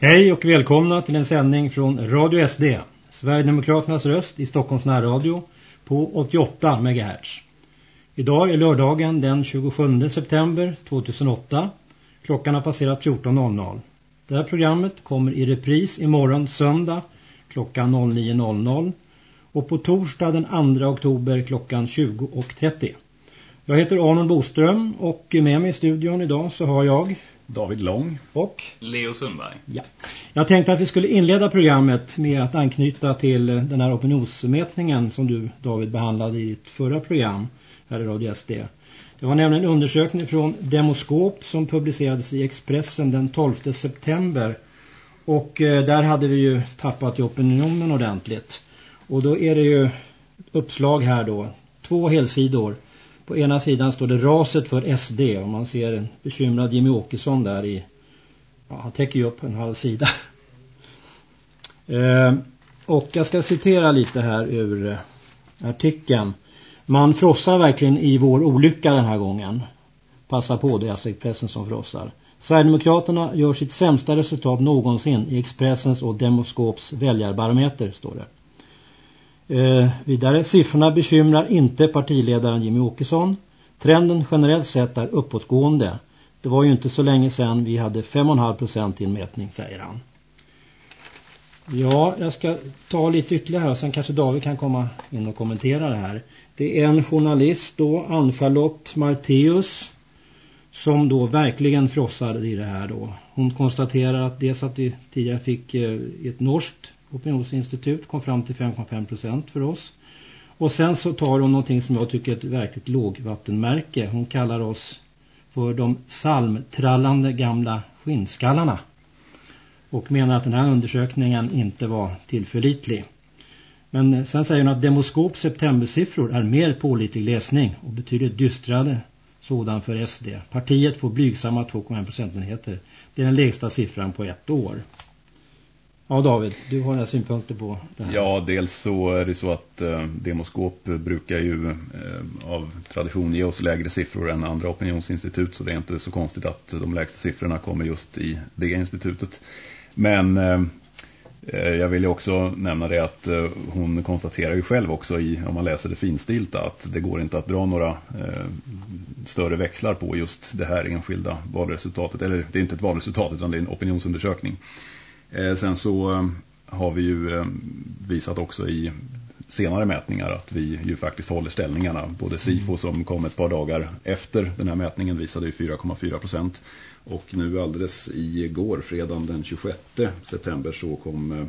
Hej och välkomna till en sändning från Radio SD, Sverigedemokraternas röst i Stockholms närradio på 88 MHz. Idag är lördagen den 27 september 2008. Klockan har passerat 14.00. Det här programmet kommer i repris imorgon söndag klockan 09.00 och på torsdag den 2 oktober klockan 20.30. Jag heter Arnold Boström och med mig i studion idag så har jag David Lång och Leo Sundberg. Ja. Jag tänkte att vi skulle inleda programmet med att anknyta till den här opinionsmätningen som du David behandlade i ditt förra program här i Radio SD. Det var nämligen en undersökning från Demoskop som publicerades i Expressen den 12 september. Och eh, där hade vi ju tappat i opinionen ordentligt. Och då är det ju uppslag här då. Två helsidor. På ena sidan står det raset för SD och man ser en bekymrad Jimmy Åkesson där i, ja han täcker ju upp en halv sida. Eh, och jag ska citera lite här ur eh, artikeln. Man frossar verkligen i vår olycka den här gången. Passa på, det är alltså Expressen som frossar. Sverigedemokraterna gör sitt sämsta resultat någonsin i Expressens och Demoskops väljarbarometer, står det. Eh, vidare, siffrorna bekymrar inte partiledaren Jimmy Åkesson. Trenden generellt sett är uppåtgående. Det var ju inte så länge sedan vi hade 5,5% i en mätning, säger han. Ja, jag ska ta lite ytterligare här och sen kanske David kan komma in och kommentera det här. Det är en journalist då, Ann-Charlotte Marteus, som då verkligen frossar i det här då. Hon konstaterar att dels att vi tidigare fick eh, ett norskt opinionsinstitut kom fram till 5,5% för oss. Och sen så tar hon någonting som jag tycker är ett verkligt lågvattenmärke. Hon kallar oss för de salmtrallande gamla skinnskallarna. Och menar att den här undersökningen inte var tillförlitlig. Men sen säger hon att Demoskop septembersiffror är mer pålitlig läsning och betydligt dystrare sådan för SD. Partiet får blygsamma 2,1 procentenheter. Det är den lägsta siffran på ett år. Ja David, du har några synpunkter på det här. Ja, dels så är det så att eh, Demoskop brukar ju eh, av tradition ge oss lägre siffror än andra opinionsinstitut så det är inte så konstigt att de lägsta siffrorna kommer just i det institutet. Men eh, eh jag vill ju också nämna det att eh, hon konstaterar ju själv också i, om man läser det finstilta att det går inte att dra några eh, större växlar på just det här enskilda valresultatet. Eller det är inte ett valresultat utan det är en opinionsundersökning. Eh, sen så eh, har vi ju eh, visat också i senare mätningar att vi ju faktiskt håller ställningarna. Både SIFO som kom ett par dagar efter den här mätningen visade ju 4,4 procent. Och nu alldeles igår, fredagen den 26 september, så kom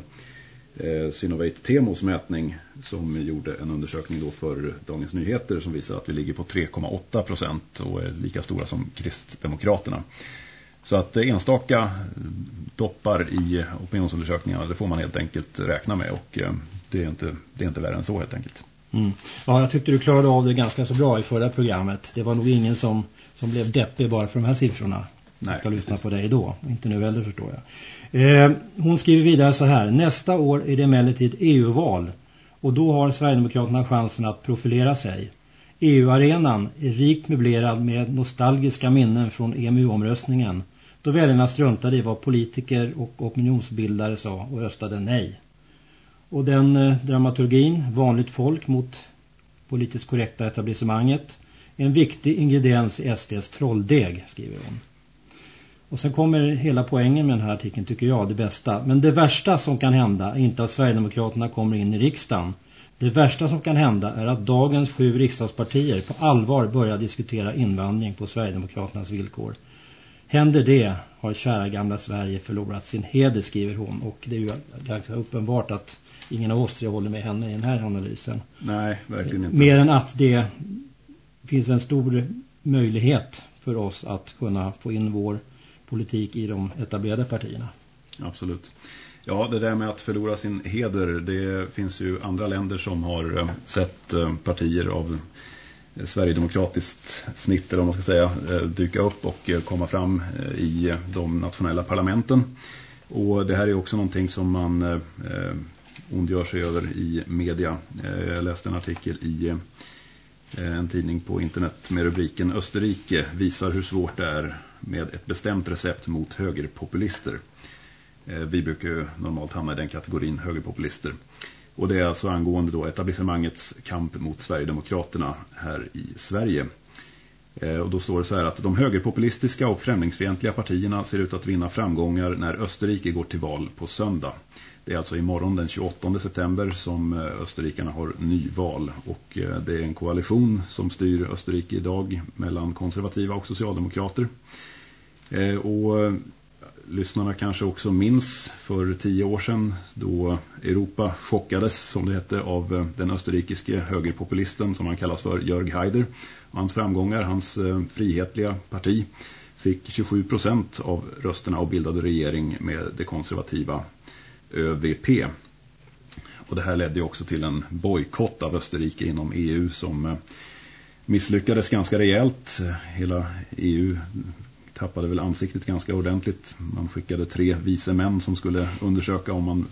eh, Synovate Temos mätning som gjorde en undersökning då för Dagens Nyheter som visar att vi ligger på 3,8 procent och är lika stora som Kristdemokraterna. Så att enstaka doppar i opinionsundersökningarna det får man helt enkelt räkna med och eh, det är inte, det är inte värre än så helt enkelt. Mm. Ja, jag tyckte du klarade av det ganska så bra i förra programmet. Det var nog ingen som, som blev deppig bara för de här siffrorna. Nej. Jag ska lyssna på dig då, inte nu heller förstår jag. Eh, hon skriver vidare så här. Nästa år är det emellertid EU-val och då har Sverigedemokraterna chansen att profilera sig. EU-arenan är rikt möblerad med nostalgiska minnen från EMU-omröstningen då väljarna struntade i vad politiker och opinionsbildare sa och röstade nej. Och den eh, dramaturgin, vanligt folk mot politiskt korrekta etablissemanget, är en viktig ingrediens i SDs trolldeg, skriver hon. Och sen kommer hela poängen med den här artikeln tycker jag, det bästa. Men det värsta som kan hända är inte att Sverigedemokraterna kommer in i riksdagen det värsta som kan hända är att dagens sju riksdagspartier på allvar börjar diskutera invandring på Sverigedemokraternas villkor. Händer det har kära gamla Sverige förlorat sin heder, skriver hon. Och det är ju ganska uppenbart att ingen av oss håller med henne i den här analysen. Nej, verkligen inte. Mer än att det finns en stor möjlighet för oss att kunna få in vår politik i de etablerade partierna. Absolut. Ja, det där med att förlora sin heder, det finns ju andra länder som har eh, sett eh, partier av Eh, sverigedemokratiskt snitt eller vad man ska säga eh, dyka upp och eh, komma fram i de nationella parlamenten. Och det här är också någonting som man ondgör sig över i media. Jag läste en artikel i en tidning på internet med rubriken Österrike visar hur svårt det är med ett bestämt recept mot högerpopulister. Vi brukar ju normalt hamna i den kategorin högerpopulister. Och det är alltså angående då etablissemangets kamp mot Sverigedemokraterna här i Sverige. Eh, och då står det så här att de högerpopulistiska och främlingsfientliga partierna ser ut att vinna framgångar när Österrike går till val på söndag. Det är alltså imorgon den 28 september som eh, österrikarna har nyval och eh, det är en koalition som styr Österrike idag mellan konservativa och socialdemokrater. Och lyssnarna kanske också minns för tio år sedan då Europa chockades som det hette av eh, den österrikiske högerpopulisten som han kallas för Jörg Haider. Hans framgångar, hans eh, frihetliga parti fick 27 procent av rösterna och bildade regering med det konservativa ÖVP. Och det här ledde också till en bojkott av Österrike inom EU som eh, misslyckades ganska rejält. Hela EU tappade väl ansiktet ganska ordentligt. Man skickade tre vise män som skulle undersöka om man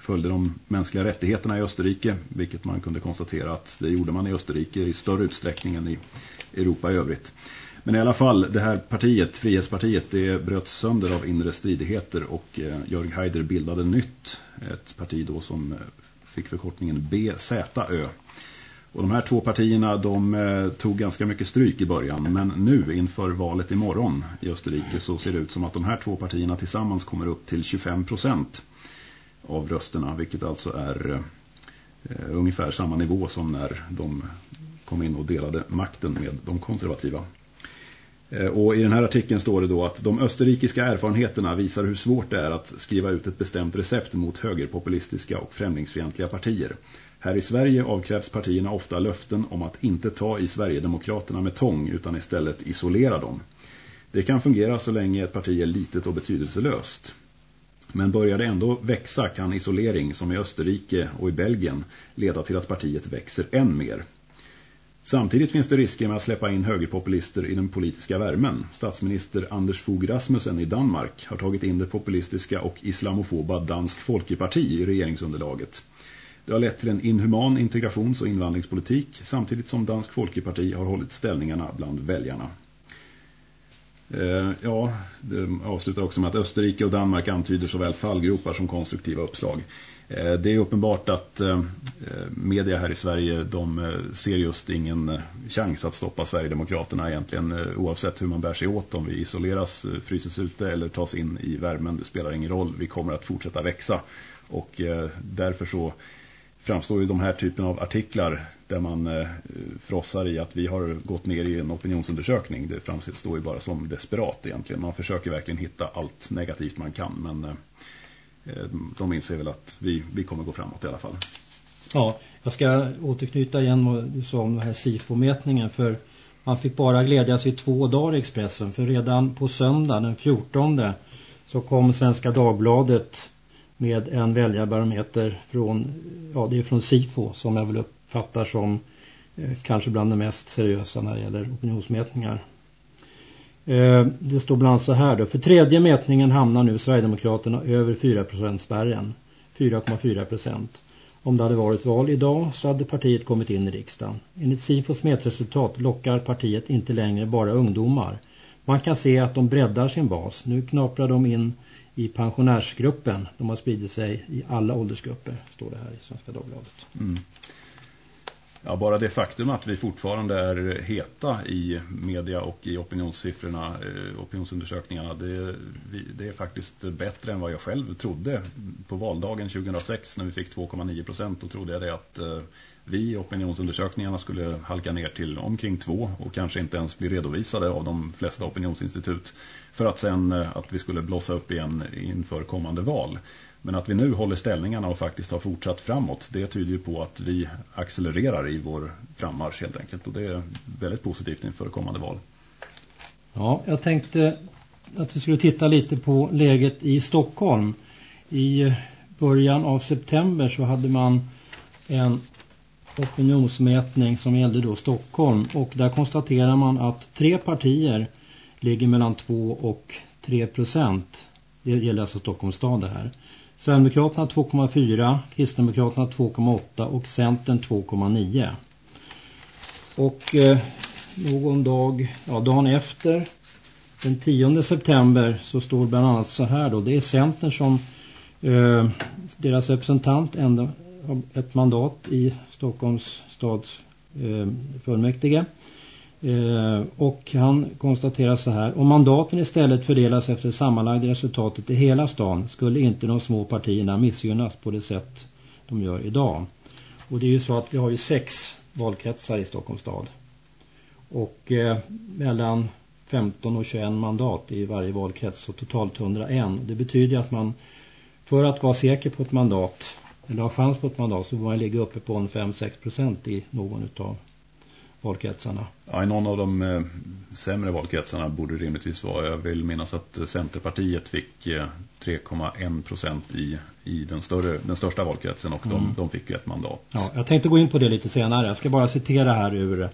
följde de mänskliga rättigheterna i Österrike, vilket man kunde konstatera att det gjorde man i Österrike i större utsträckning än i Europa i övrigt. Men i alla fall, det här partiet, Frihetspartiet, det bröts sönder av inre stridigheter och eh, Jörg Haider bildade nytt. Ett parti då som eh, fick förkortningen BZÖ. Och de här två partierna de eh, tog ganska mycket stryk i början men nu inför valet imorgon i Österrike så ser det ut som att de här två partierna tillsammans kommer upp till 25 procent av rösterna vilket alltså är eh, ungefär samma nivå som när de kom in och delade makten med de konservativa. Eh, och i den här artikeln står det då att de österrikiska erfarenheterna visar hur svårt det är att skriva ut ett bestämt recept mot högerpopulistiska och främlingsfientliga partier. Här i Sverige avkrävs partierna ofta löften om att inte ta i Sverigedemokraterna med tång utan istället isolera dem. Det kan fungera så länge ett parti är litet och betydelselöst. Men börjar det ändå växa kan isolering som i Österrike och i Belgien leda till att partiet växer än mer. Samtidigt finns det risker med att släppa in högerpopulister i den politiska värmen. Statsminister Anders Fogh Rasmussen i Danmark har tagit in det populistiska och islamofoba Dansk Folkeparti i regeringsunderlaget. Det har lett till en inhuman integrations- och invandringspolitik samtidigt som Dansk Folkeparti har hållit ställningarna bland väljarna. Eh, ja, det avslutar också med att Österrike och Danmark antyder såväl fallgropar som konstruktiva uppslag. Eh, det är uppenbart att eh, eh media här i Sverige de eh, ser just ingen eh, chans att stoppa Sverigedemokraterna egentligen oavsett hur man bär sig åt om vi isoleras, fryses ute eller tas in i värmen. Det spelar ingen roll, vi kommer att fortsätta växa och därför så framstår ju de här typen av artiklar där man eh, frossar i att vi har gått ner i en opinionsundersökning. Det framstår ju bara som desperat egentligen. Man försöker verkligen hitta allt negativt man kan men eh, eh, de inser väl att vi, vi kommer gå framåt i alla fall. Ja, jag ska återknyta igen vad du sa om den här SIFO-mätningen för man fick bara glädjas i två dagar i Expressen för redan på söndag den 14 så kom Svenska Dagbladet med en väljarbarometer från, ja det är från SIFO som jag vill uppfattar som eh, kanske bland de mest seriösa när det gäller opinionsmätningar. Eh, det står bland annat så här då. För tredje mätningen hamnar nu Sverigedemokraterna över 4% spärren. 4,4%. Om det hade varit val idag så hade partiet kommit in i riksdagen. Enligt SIFOs mätresultat lockar partiet inte längre bara ungdomar. Man kan se att de breddar sin bas. Nu knaprar de in i pensionärsgruppen. De har spridit sig i alla åldersgrupper, står det här i Svenska Dagbladet. Mm. Ja, bara det faktum att vi fortfarande är heta i media och i opinionssiffrorna, eh, opinionsundersökningarna, det, det, är faktiskt bättre än vad jag själv trodde. På valdagen 2006 när vi fick 2,9 procent, då trodde jag det att eh, vi i opinionsundersökningarna skulle halka ner till omkring två och kanske inte ens bli redovisade av de flesta opinionsinstitut för att sen eh, att vi skulle blåsa upp igen inför kommande val. Men att vi nu håller ställningarna och faktiskt har fortsatt framåt, det tyder ju på att vi accelererar i vår frammarsch helt enkelt. Och det är väldigt positivt inför kommande val. Ja, jag tänkte att vi skulle titta lite på läget i Stockholm. I början av september så hade man en opinionsmätning som gällde då Stockholm och där konstaterar man att tre partier ligger mellan 2 och 3 procent. Det gäller alltså Stockholms stad det här. Sverigedemokraterna 2,4, Kristdemokraterna 2,8 och Centern 2,9. Och eh, någon dag, ja dagen efter den 10 september så står bland annat så här då. Det är Centern som eh, deras representant ändå ett mandat i Stockholms stads eh, fullmäktige. Eh, och han konstaterar så här. Om mandaten istället fördelas efter sammanlagda resultatet i hela stan skulle inte de små partierna missgynnas på det sätt de gör idag. Och det är ju så att vi har ju sex valkretsar i Stockholms stad. Och eh, mellan 15 och 21 mandat i varje valkrets så totalt 101. Det betyder att man för att vara säker på ett mandat eller ha chans på ett mandat så får man ligga uppe på en 5-6 procent i någon av valkretsarna. Ja, i någon av de eh, sämre valkretsarna borde det rimligtvis vara. Jag vill minnas att Centerpartiet fick eh, 3,1 procent i, i den, större, den största valkretsen och mm. de, de fick ju ett mandat. Ja, jag tänkte gå in på det lite senare. Jag ska bara citera här ur,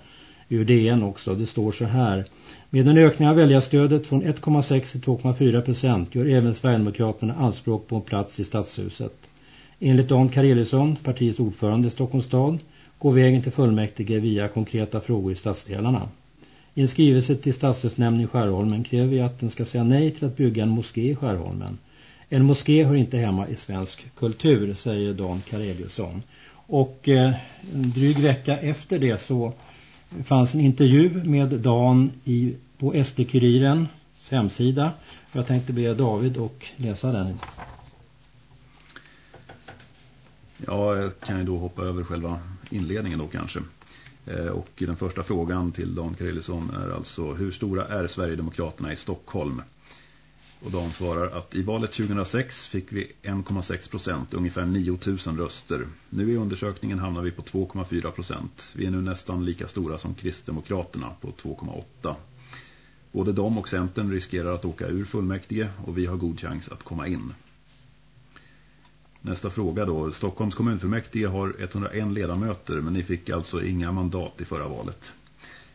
ur DN också. Det står så här. Med en ökning av väljarstödet från 1,6 till 2,4 procent gör även Sverigedemokraterna anspråk på en plats i stadshuset. Enligt Dan Kareliusson, partiets ordförande i Stockholms stad, går vägen till fullmäktige via konkreta frågor i stadsdelarna. I en skrivelse till stadsdelsnämnden i Skärholmen kräver vi att den ska säga nej till att bygga en moské i Skärholmen. En moské hör inte hemma i svensk kultur, säger Dan Kareliusson. Och eh, en dryg vecka efter det så fanns en intervju med Dan i, på SD-Kurirens hemsida. Jag tänkte be David och läsa den. Ja, jag kan ju då hoppa över själva inledningen då kanske. Eh, och den första frågan till Dan Karellisson är alltså hur stora är Sverigedemokraterna i Stockholm? Och Dan svarar att i valet 2006 fick vi 1,6 procent, ungefär 9 000 röster. Nu i undersökningen hamnar vi på 2,4 procent. Vi är nu nästan lika stora som Kristdemokraterna på 2,8. Både de och Centern riskerar att åka ur fullmäktige och vi har god chans att komma in. Nästa fråga då. Stockholms kommunfullmäktige har 101 ledamöter men ni fick alltså inga mandat i förra valet.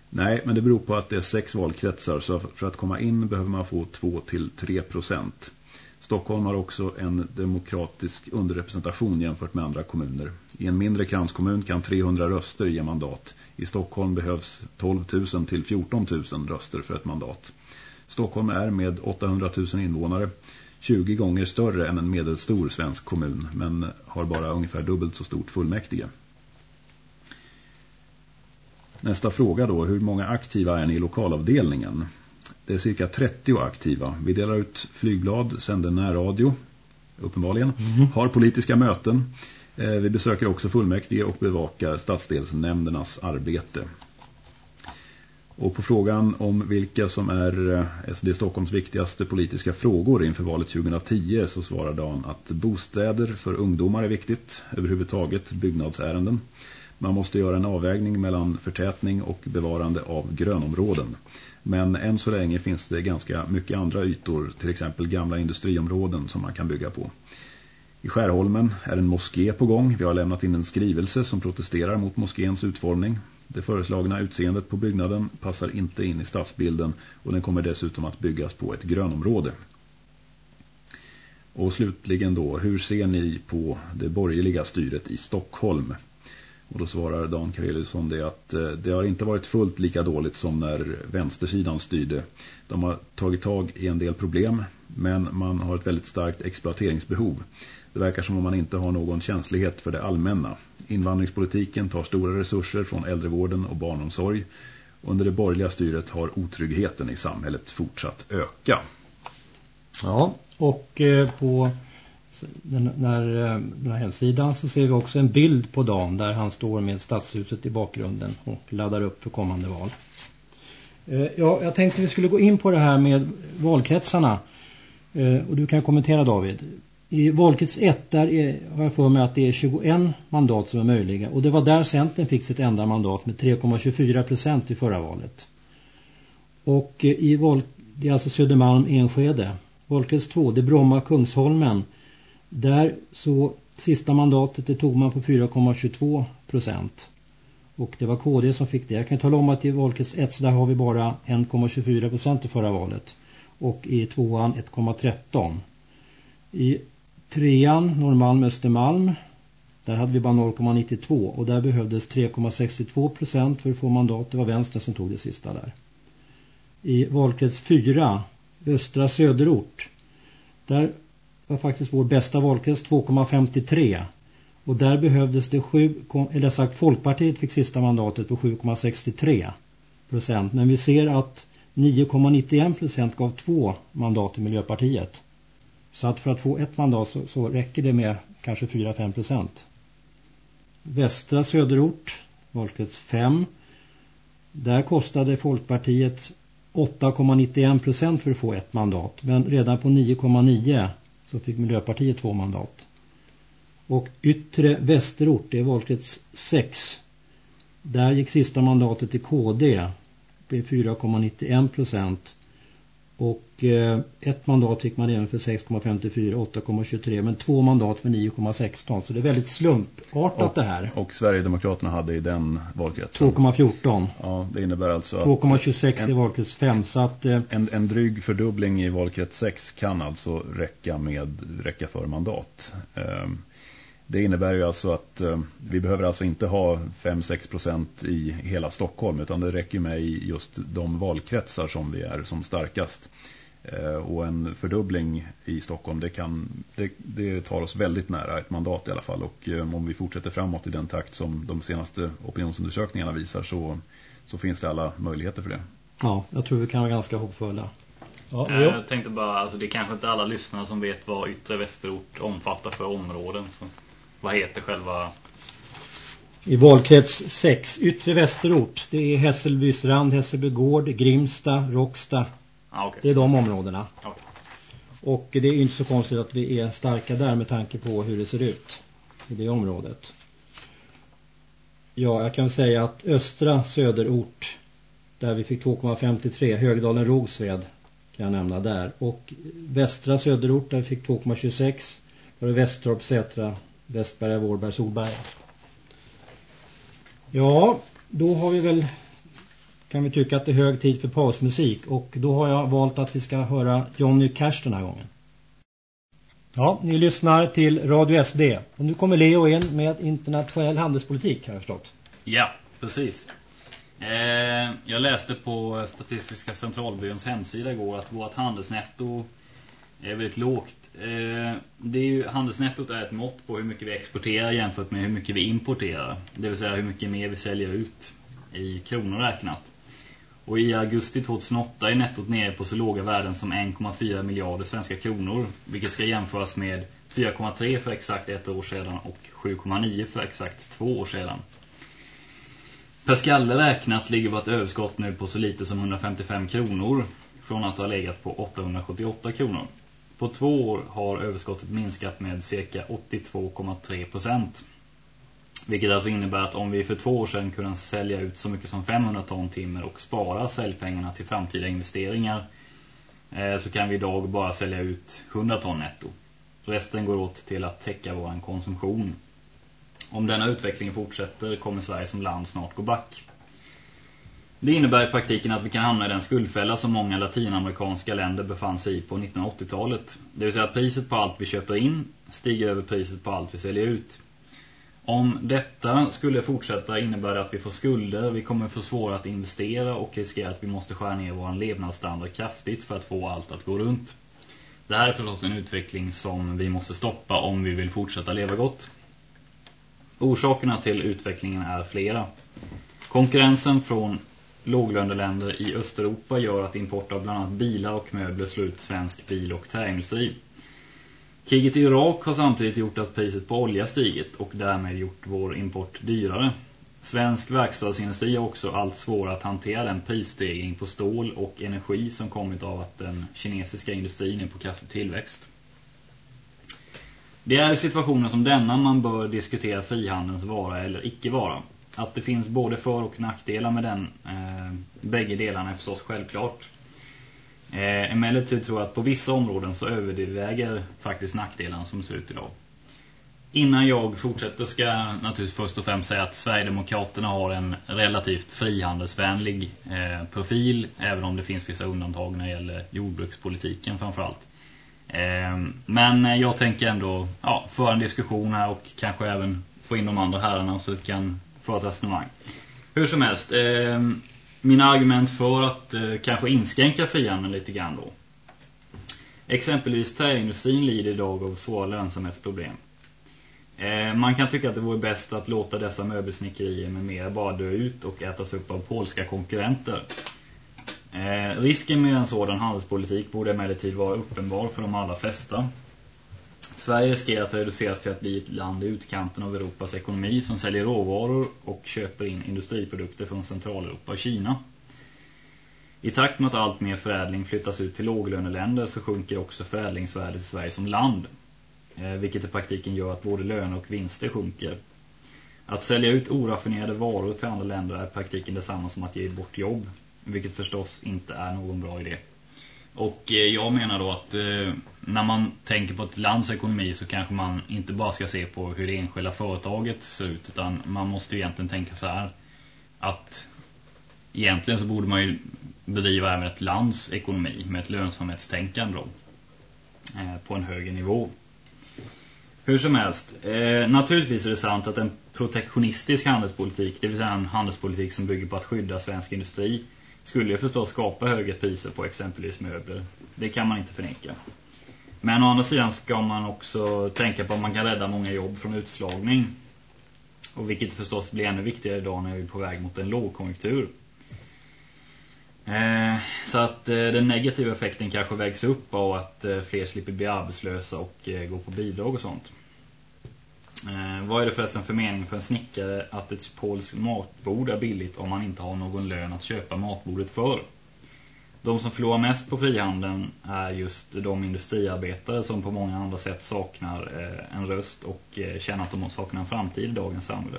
Nej, men det beror på att det är sex valkretsar så för att komma in behöver man få 2-3 procent. Stockholm har också en demokratisk underrepresentation jämfört med andra kommuner. I en mindre kranskommun kan 300 röster ge mandat. I Stockholm behövs 12 000 till 14 000 röster för ett mandat. Stockholm är med 800 000 invånare 20 gånger större än en medelstor svensk kommun men har bara ungefär dubbelt så stort fullmäktige. Nästa fråga då, hur många aktiva är ni i lokalavdelningen? Det är cirka 30 aktiva. Vi delar ut flygblad, sänder närradio, uppenbarligen, mm. har politiska möten. Eh, vi besöker också fullmäktige och bevakar stadsdelsnämndernas arbete. Och på frågan om vilka som är eh, SD Stockholms viktigaste politiska frågor inför valet 2010 så svarar Dan att bostäder för ungdomar är viktigt, överhuvudtaget byggnadsärenden. Man måste göra en avvägning mellan förtätning och bevarande av grönområden. Men än så länge finns det ganska mycket andra ytor, till exempel gamla industriområden som man kan bygga på. I Skärholmen är en moské på gång. Vi har lämnat in en skrivelse som protesterar mot moskéns utformning. Det föreslagna utseendet på byggnaden passar inte in i stadsbilden och den kommer dessutom att byggas på ett grönområde. Och slutligen då, hur ser ni på det borgerliga styret i Stockholm? Och då svarar Dan Kareliusson det att eh, det har inte varit fullt lika dåligt som när vänstersidan styrde. De har tagit tag i en del problem men man har ett väldigt starkt exploateringsbehov. Det verkar som om man inte har någon känslighet för det allmänna. Invandringspolitiken tar stora resurser från äldrevården och barnomsorg. Under det borgerliga styret har otryggheten i samhället fortsatt öka. Ja, och eh, på den, här, eh, den här hemsidan så ser vi också en bild på Dan där han står med stadshuset i bakgrunden och laddar upp för kommande val. Eh, ja, jag tänkte vi skulle gå in på det här med valkretsarna. Och du kan kommentera David. I valkrets 1 där är, har jag för mig att det är 21 mandat som är möjliga. Och det var där Centern fick sitt enda mandat med 3,24 procent i förra valet. Och eh, i val, det är alltså Södermalm Enskede. Valkrets 2, det är Bromma Kungsholmen. Där så sista mandatet det tog man på 4,22 procent. Och det var KD som fick det. Jag kan tala om att i valkrets 1 där har vi bara 1,24 procent i förra valet. Och i tvåan 1,13. I trean Norrmalm Östermalm. Där hade vi bara 0,92 och där behövdes 3,62 procent för att få mandat. Det var vänstern som tog det sista där. i valkrets 4, Östra Söderort. Där var faktiskt vår bästa valkrets 2,53 och där behövdes det 7, eller sagt Folkpartiet fick sista mandatet på 7,63 procent. Men vi ser att 9,91 procent gav två mandat till Miljöpartiet. Så att för att få ett mandat så, så räcker det med kanske 4-5 procent. Västra söderort, valkrets 5. Där kostade Folkpartiet 8,91 procent för att få ett mandat. Men redan på 9,9 så fick Miljöpartiet två mandat. Och yttre västerort, det är valkrets 6. Där gick sista mandatet till KD. Det blev 4,91 procent. Och eh, ett mandat fick man även för 6,54, 8,23 men två mandat för 9,16 så det är väldigt slumpartat och, det här. Och Sverigedemokraterna hade i den valkretsen 2,14. Ja, det innebär alltså 2,26 i valkrets 5 så att eh, en, en dryg fördubbling i valkrets 6 kan alltså räcka med räcka för mandat. Eh, det innebär ju alltså att eh, vi behöver alltså inte ha 5-6% i hela Stockholm utan det räcker med i just de valkretsar som vi är som starkast. Eh, och en fördubbling i Stockholm det, kan, det, det tar oss väldigt nära ett mandat i alla fall och eh, om vi fortsätter framåt i den takt som de senaste opinionsundersökningarna visar så, så finns det alla möjligheter för det. Ja, jag tror vi kan vara ganska hoppfulla. Ja, jag tänkte bara, alltså det är kanske inte alla lyssnare som vet vad yttre västerort omfattar för områden. Så vad heter själva... I valkrets 6, yttre västerort. Det är Hässelbystrand, Hässelbygård, Grimsta, Rocksta. Ah, okay. Det är de områdena. Okay. Och det är inte så konstigt att vi är starka där med tanke på hur det ser ut i det området. Ja, jag kan säga att östra söderort där vi fick 2,53, Högdalen Rogsved kan jag nämna där. Och västra söderort där vi fick 2,26, var det Västertorp, Sätra, Västberga, Vårberg, Solberga. Ja, då har vi väl kan vi tycka att det är hög tid för pausmusik och då har jag valt att vi ska höra Johnny Cash den här gången. Ja, ni lyssnar till Radio SD och nu kommer Leo in med internationell handelspolitik har jag förstått. Ja, precis. Eh, jag läste på Statistiska centralbyråns hemsida igår att vårt handelsnetto är väldigt lågt. Eh, det är ju, handelsnettot är ett mått på hur mycket vi exporterar jämfört med hur mycket vi importerar. Det vill säga hur mycket mer vi säljer ut i kronor räknat. Och i augusti 2008 är nettot nere på så låga värden som 1,4 miljarder svenska kronor. Vilket ska jämföras med 4,3 för exakt ett år sedan och 7,9 för exakt två år sedan. Per skalle räknat ligger vårt överskott nu på så lite som 155 kronor från att ha legat på 878 kronor. På två år har överskottet minskat med cirka 82,3 procent. Vilket alltså innebär att om vi för två år sedan kunde sälja ut så mycket som 500 ton timmer och spara säljpengarna till framtida investeringar eh, så kan vi idag bara sälja ut 100 ton netto. Resten går åt till att täcka vår konsumtion. Om denna utveckling fortsätter kommer Sverige som land snart gå back. Det innebär i praktiken att vi kan hamna i den skuldfälla som många latinamerikanska länder befann sig i på 1980-talet. Det vill säga att priset på allt vi köper in stiger över priset på allt vi säljer ut. Om detta skulle fortsätta innebär det att vi får skulder, vi kommer få svårare att investera och riskerar att vi måste skära ner vår levnadsstandard kraftigt för att få allt att gå runt. Det här är förstås en utveckling som vi måste stoppa om vi vill fortsätta leva gott. Orsakerna till utvecklingen är flera. Konkurrensen från låglöneländer i Östeuropa gör att import av bland annat bilar och möbler slår ut svensk bil- och träindustri. Kriget i Irak har samtidigt gjort att priset på olja stigit och därmed gjort vår import dyrare. Svensk verkstadsindustri har också allt svårare att hantera den prisstegring på stål och energi som kommit av att den kinesiska industrin är på kraftig tillväxt. Det är i situationer som denna man bör diskutera frihandelns vara eller icke vara. Att det finns både för- och nackdelar med den, eh, bägge delarna är förstås självklart. Eh, emellertid tror jag att på vissa områden så överväger faktiskt nackdelarna som ser ut idag. Innan jag fortsätter ska jag naturligtvis först och främst säga att Sverigedemokraterna har en relativt frihandelsvänlig eh, profil, även om det finns vissa undantag när det gäller jordbrukspolitiken framförallt. Eh, men jag tänker ändå ja, föra en diskussion här och kanske även få in de andra herrarna så vi kan för ett resonemang. Hur som helst, eh, mina argument för att eh, kanske inskränka frihandeln lite grann då. Exempelvis träindustrin lider idag av svåra lönsamhetsproblem. Eh, man kan tycka att det vore bäst att låta dessa möbelsnickerier med mer bara dö ut och ätas upp av polska konkurrenter. Eh, risken med en sådan handelspolitik borde emellertid vara uppenbar för de allra flesta. Sverige riskerar att reduceras till att bli ett land i utkanten av Europas ekonomi som säljer råvaror och köper in industriprodukter från Centraleuropa och Kina. I takt med att allt mer förädling flyttas ut till låglöneländer så sjunker också förädlingsvärdet i Sverige som land. Eh, vilket i praktiken gör att både löner och vinster sjunker. Att sälja ut oraffinerade varor till andra länder är i praktiken detsamma som att ge bort jobb. Vilket förstås inte är någon bra idé. Och eh, jag menar då att eh, när man tänker på ett lands ekonomi så kanske man inte bara ska se på hur det enskilda företaget ser ut utan man måste ju egentligen tänka så här att egentligen så borde man ju bedriva även ett lands ekonomi med ett lönsamhetstänkande då, eh, på en högre nivå. Hur som helst, eh, naturligtvis är det sant att en protektionistisk handelspolitik, det vill säga en handelspolitik som bygger på att skydda svensk industri, skulle ju förstås skapa högre priser på exempelvis möbler. Det kan man inte förneka. Men å andra sidan ska man också tänka på att man kan rädda många jobb från utslagning. Och vilket förstås blir ännu viktigare idag när vi är på väg mot en lågkonjunktur. Eh, så att eh, den negativa effekten kanske vägs upp av att eh, fler slipper bli arbetslösa och eh, gå på bidrag och sånt. Eh, vad är det förresten för mening för en snickare att ett polskt matbord är billigt om man inte har någon lön att köpa matbordet för? De som förlorar mest på frihandeln är just de industriarbetare som på många andra sätt saknar eh, en röst och eh, känner att de saknar en framtid i dagens samhälle.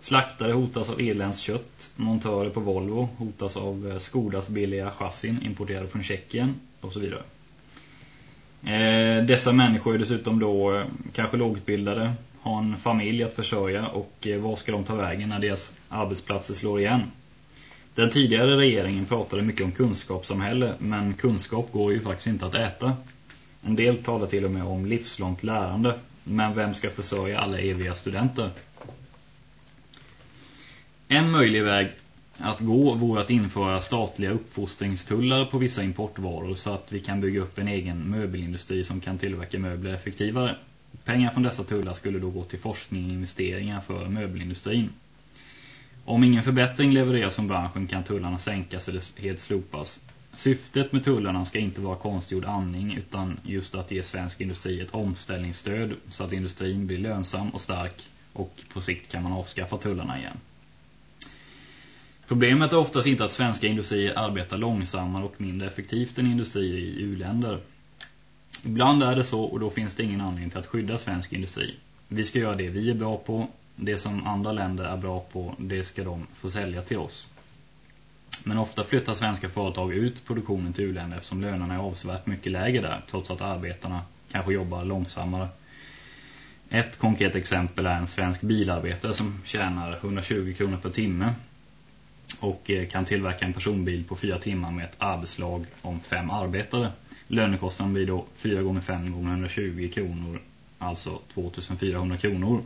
Slaktare hotas av Irländskt kött. Montörer på Volvo hotas av eh, Skodas billiga chassin importerade från Tjeckien och så vidare. Dessa människor är dessutom då kanske lågutbildade, har en familj att försörja och eh, var ska de ta vägen när deras arbetsplatser slår igen? Den tidigare regeringen pratade mycket om kunskapssamhälle men kunskap går ju faktiskt inte att äta. En del talar till och med om livslångt lärande men vem ska försörja alla eviga studenter? En möjlig väg att gå vore att införa statliga uppfostringstullar på vissa importvaror så att vi kan bygga upp en egen möbelindustri som kan tillverka möbler effektivare. Pengar från dessa tullar skulle då gå till forskning och investeringar för möbelindustrin. Om ingen förbättring levereras från branschen kan tullarna sänkas eller helt slopas. Syftet med tullarna ska inte vara konstgjord andning utan just att ge svensk industri ett omställningsstöd så att industrin blir lönsam och stark och på sikt kan man avskaffa tullarna igen. Problemet är oftast inte att svenska industrier arbetar långsammare och mindre effektivt än industrier i u-länder. Ibland är det så och då finns det ingen anledning till att skydda svensk industri. Vi ska göra det vi är bra på. Det som andra länder är bra på, det ska de få sälja till oss. Men ofta flyttar svenska företag ut produktionen till u-länder eftersom lönerna är avsevärt mycket lägre där, trots att arbetarna kanske jobbar långsammare. Ett konkret exempel är en svensk bilarbetare som tjänar 120 kronor per timme och eh, kan tillverka en personbil på fyra timmar med ett arbetslag om fem arbetare. Lönekostnaden blir då 4 gånger 5 gånger 120 kronor, alltså 2400 kronor.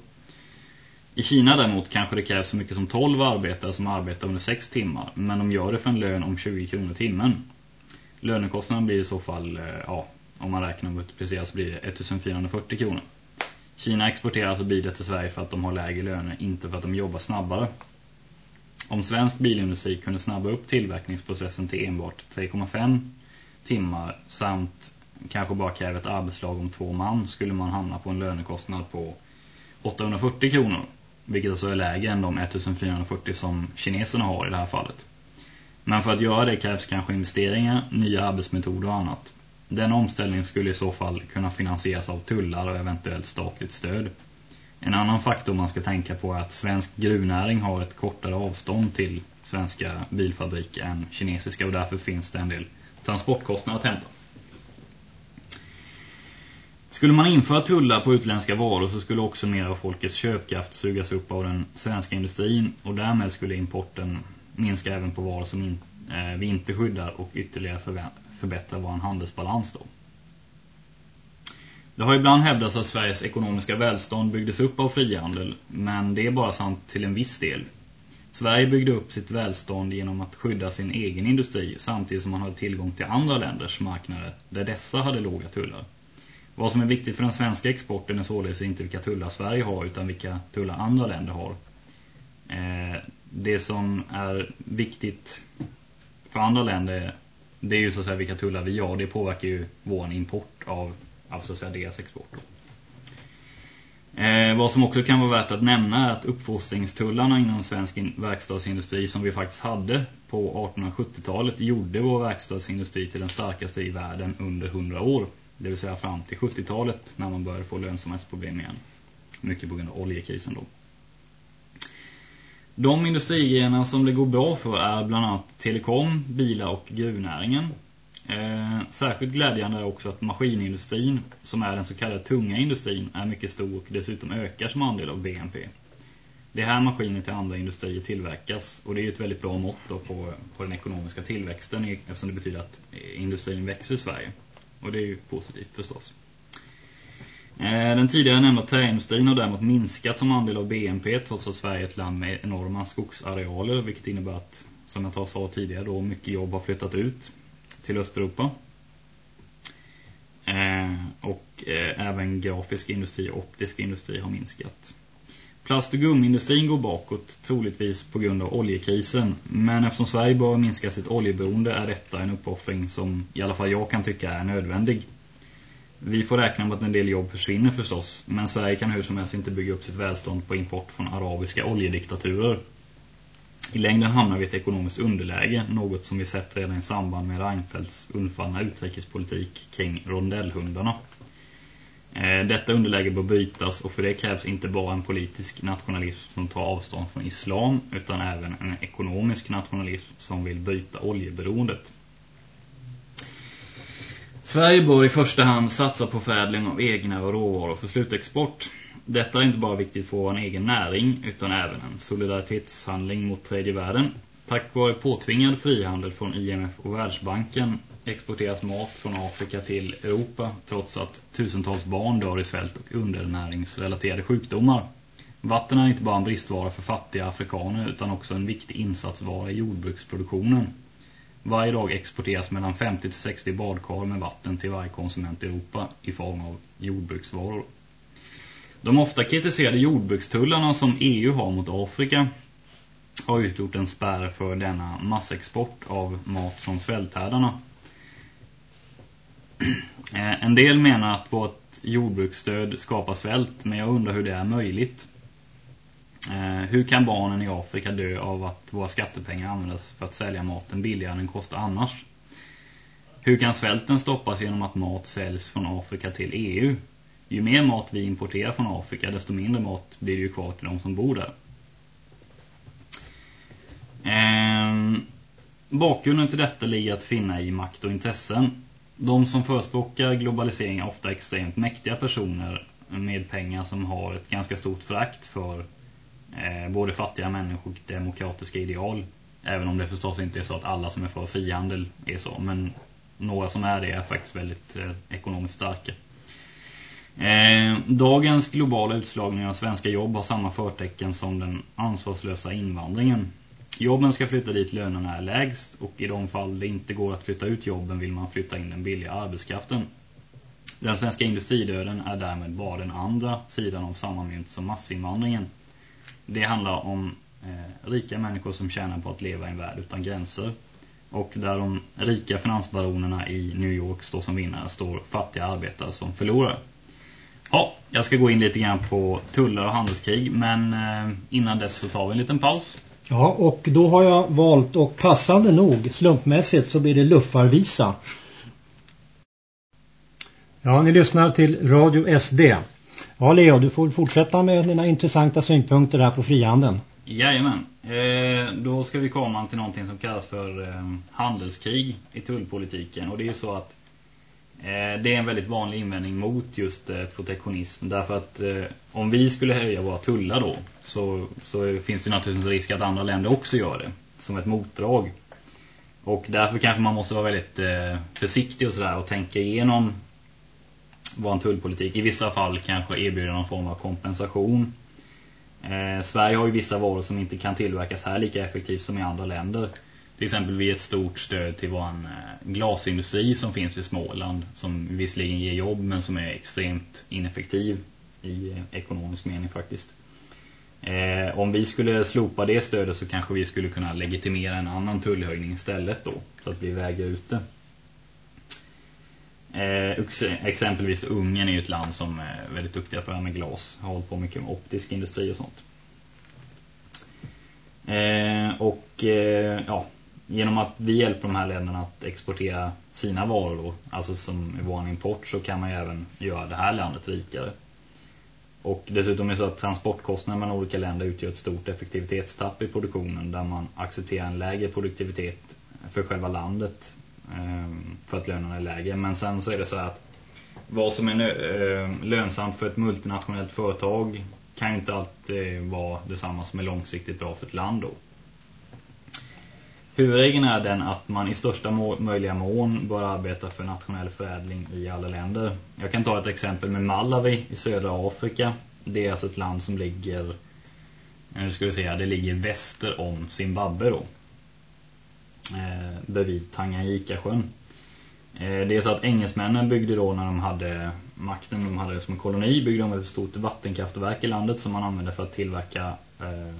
I Kina däremot kanske det krävs så mycket som 12 arbetare som arbetar under 6 timmar, men de gör det för en lön om 20 kronor timmen. Lönekostnaden blir i så fall, eh, ja, om man räknar och multiplicerar så blir det 1440 kronor. Kina exporterar alltså bilar till Sverige för att de har lägre löner, inte för att de jobbar snabbare. Om svensk bilindustri kunde snabba upp tillverkningsprocessen till enbart 3,5 timmar samt kanske bara kräva ett arbetslag om två man skulle man hamna på en lönekostnad på 840 kronor. Vilket alltså är lägre än de 1440 som kineserna har i det här fallet. Men för att göra det krävs kanske investeringar, nya arbetsmetoder och annat. Den omställningen skulle i så fall kunna finansieras av tullar och eventuellt statligt stöd. En annan faktor man ska tänka på är att svensk gruvnäring har ett kortare avstånd till svenska bilfabriker än kinesiska och därför finns det en del transportkostnader att hämta. Skulle man införa tullar på utländska varor så skulle också mer av folkets köpkraft sugas upp av den svenska industrin och därmed skulle importen minska även på varor som in, eh, vi inte skyddar och ytterligare förbättra vår handelsbalans då. Det har ibland hävdats att Sveriges ekonomiska välstånd byggdes upp av frihandel, men det är bara sant till en viss del. Sverige byggde upp sitt välstånd genom att skydda sin egen industri samtidigt som man hade tillgång till andra länders marknader där dessa hade låga tullar. Vad som är viktigt för den svenska exporten är således inte vilka tullar Sverige har utan vilka tullar andra länder har. Eh, det som är viktigt för andra länder det är ju så att säga vilka tullar vi har. Det påverkar ju vår import av, av så att säga deras export. Eh, vad som också kan vara värt att nämna är att uppfostringstullarna inom svensk verkstadsindustri som vi faktiskt hade på 1870-talet gjorde vår verkstadsindustri till den starkaste i världen under 100 år. Det vill säga fram till 70-talet när man började få lönsamhetsproblem igen. Mycket på grund av oljekrisen då. De industrigrenar som det går bra för är bland annat telekom, bilar och gruvnäringen. Eh, särskilt glädjande är också att maskinindustrin, som är den så kallade tunga industrin, är mycket stor och dessutom ökar som andel av BNP. Det är här maskiner till andra industrier tillverkas och det är ett väldigt bra mått på, på den ekonomiska tillväxten eftersom det betyder att industrin växer i Sverige. Och det är ju positivt förstås. Eh, den tidigare nämnda träindustrin har däremot minskat som andel av BNP trots att Sverige är ett land med enorma skogsarealer vilket innebär att, som jag sa tidigare, då, mycket jobb har flyttat ut till Östeuropa. Eh, och eh, även grafisk industri och optisk industri har minskat. Plast- och gummiindustrin går bakåt, troligtvis på grund av oljekrisen. Men eftersom Sverige bör minska sitt oljeberoende är detta en uppoffring som i alla fall jag kan tycka är nödvändig. Vi får räkna med att en del jobb försvinner förstås, men Sverige kan hur som helst inte bygga upp sitt välstånd på import från arabiska oljediktaturer. I längden hamnar vi i ett ekonomiskt underläge, något som vi sett redan i samband med Reinfeldts undfallna utrikespolitik kring rondellhundarna. Eh, detta underläge bör bytas och för det krävs inte bara en politisk nationalism som tar avstånd från islam utan även en ekonomisk nationalism som vill byta oljeberoendet. Sverige bör i första hand satsa på förädling av egna råvaror för slutexport. Detta är inte bara viktigt för vår egen näring utan även en solidaritetshandling mot tredje världen. Tack vare påtvingad frihandel från IMF och Världsbanken exporteras mat från Afrika till Europa trots att tusentals barn dör i svält och undernäringsrelaterade sjukdomar. Vatten är inte bara en bristvara för fattiga afrikaner utan också en viktig insatsvara i jordbruksproduktionen. Varje dag exporteras mellan 50-60 badkar med vatten till varje konsument i Europa i form av jordbruksvaror. De ofta kritiserade jordbrukstullarna som EU har mot Afrika har utgjort en spärr för denna massexport av mat från svälthärdarna. Eh, en del menar att vårt jordbruksstöd skapar svält, men jag undrar hur det är möjligt. Eh, hur kan barnen i Afrika dö av att våra skattepengar används för att sälja maten billigare än den kostar annars? Hur kan svälten stoppas genom att mat säljs från Afrika till EU? Ju mer mat vi importerar från Afrika, desto mindre mat blir det ju kvar till de som bor där. Ehm, bakgrunden till detta ligger att finna i makt och intressen. De som förespråkar globalisering är ofta extremt mäktiga personer med pengar som har ett ganska stort frakt för eh, både fattiga människor och demokratiska ideal. Även om det förstås inte är så att alla som är för frihandel är så. Men några som är det är faktiskt väldigt eh, ekonomiskt starka. Eh, dagens globala utslagning av svenska jobb har samma förtecken som den ansvarslösa invandringen. Jobben ska flytta dit lönerna är lägst och i de fall det inte går att flytta ut jobben vill man flytta in den billiga arbetskraften. Den svenska industridöden är därmed bara den andra sidan av samma mynt som massinvandringen. Det handlar om eh, rika människor som tjänar på att leva i en värld utan gränser. Och där de rika finansbaronerna i New York står som vinnare står fattiga arbetare som förlorare. Ja, jag ska gå in lite grann på tullar och handelskrig men eh, innan dess så tar vi en liten paus. Ja, och då har jag valt och passande nog, slumpmässigt så blir det luffarvisa. Ja, ni lyssnar till Radio SD. Ja, Leo, du får fortsätta med dina intressanta synpunkter här på frihandeln. Jajamän. Eh, då ska vi komma till någonting som kallas för eh, handelskrig i tullpolitiken. Och det är ju så att Eh, det är en väldigt vanlig invändning mot just eh, protektionism. Därför att eh, om vi skulle höja våra tullar då så, så finns det naturligtvis risk att andra länder också gör det. Som ett motdrag. Och därför kanske man måste vara väldigt försiktig och sådär och tänka igenom vår en tullpolitik i vissa fall kanske erbjuder någon form av kompensation Eh, Sverige har ju vissa varor som inte kan tillverkas här lika effektivt som i andra länder. Till exempel vi ett stort stöd till vår eh, glasindustri som finns i Småland som visserligen ger jobb men som är extremt ineffektiv i eh, ekonomisk mening faktiskt. Eh, om vi skulle slopa det stödet så kanske vi skulle kunna legitimera en annan tullhöjning istället då så att vi väger ut det. Eh, exempelvis Ungern är ju ett land som är väldigt duktiga på det här med glas. Har hållit på mycket med optisk industri och sånt. Eh, och eh, ja, genom att vi hjälper de här länderna att exportera sina varor då, alltså som i vår import så kan man ju även göra det här landet rikare. Och dessutom är det så att transportkostnader mellan olika länder utgör ett stort effektivitetstapp i produktionen där man accepterar en lägre produktivitet för själva landet ehm, för att lönerna är lägre. Men sen så är det så att vad som är ehm, lönsamt för ett multinationellt företag kan ju inte alltid vara detsamma som är långsiktigt bra för ett land då. Huvudregeln är den att man i största möjliga mån bör arbeta för nationell förädling i alla länder. Jag kan ta ett exempel med Malawi i södra Afrika. Det är alltså ett land som ligger, eh, nu ska vi se det ligger väster om Zimbabwe då eh, bredvid Tanganyika-sjön. Eh, det är så att engelsmännen byggde då när de hade makten, de hade det som en koloni, byggde de ett stort vattenkraftverk i landet som man använde för att tillverka, eh,